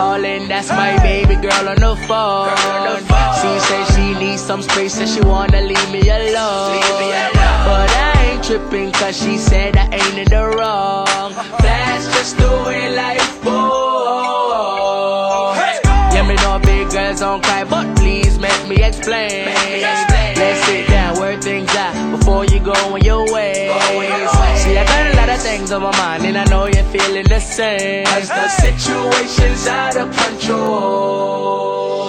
calling, that's my baby girl on the phone. She said she needs some space and she wanna leave me alone. But I ain't tripping cause she said I ain't in the wrong. That's the way life goes. Yeah, me know big girls don't cry, but please make me explain. Let's sit down where things are before you go on your way. See, I got a lot of things on my mind, and I know you're feeling the same. Cause the situation's out of control.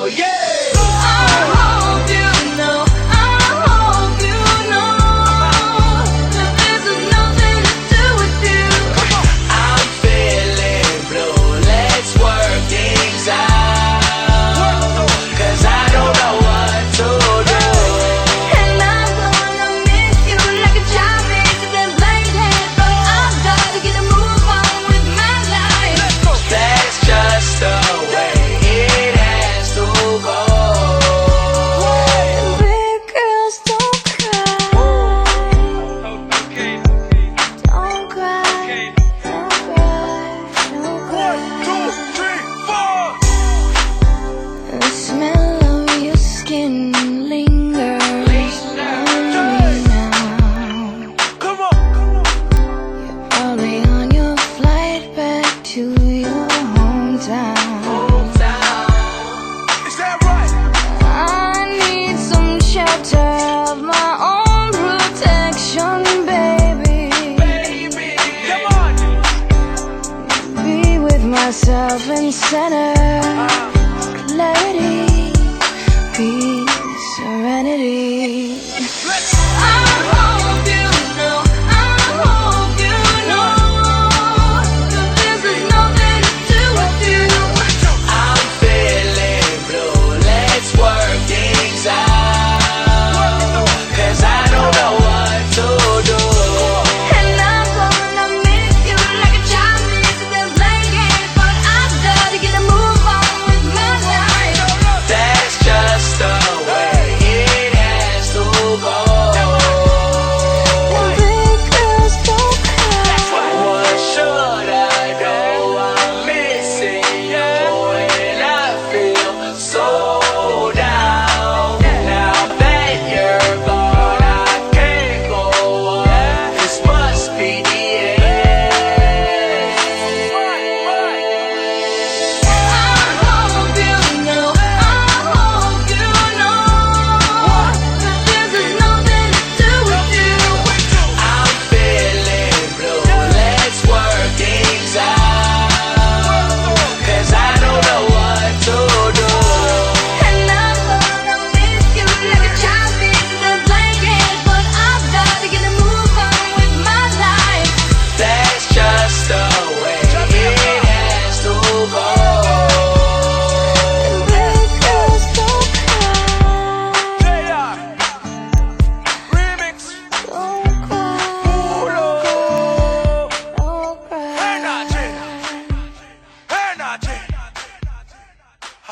Center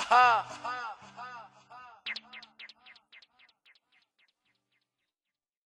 ha